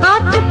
Got